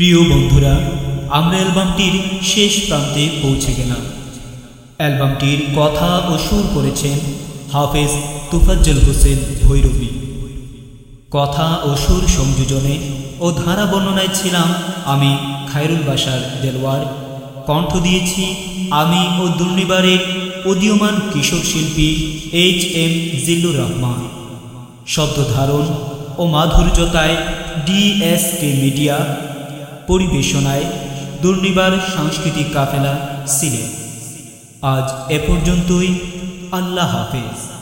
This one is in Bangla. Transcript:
প্রিয় বন্ধুরা, আমরা অ্যালবামটির শেষ প্রান্তে পৌঁছে গেলাম। অ্যালবামটির কথা ও সুর করেছেন হাফেজ তুফাজ্জল হোসেন ভৈরবী। কথা ও সুর সংযোজনে ও ধারা বর্ণনায় ছিলাম আমি খায়রুল বাসার দেলওয়ার। কণ্ঠ দিয়েছি আমি ও দুর্নিবারের উদীয়মান কিশোর শিল্পী এইচ এম জিল্লুর রহমান। শব্দ ধারণ ও মাধুর্যতায় ডিএসকে মিডিয়া পরিবেশনায় দুর্নিবার সাংস্কৃতিক কাফেলা সিলেট। আজ এ পর্যন্তই আল্লাহ হাফেজ।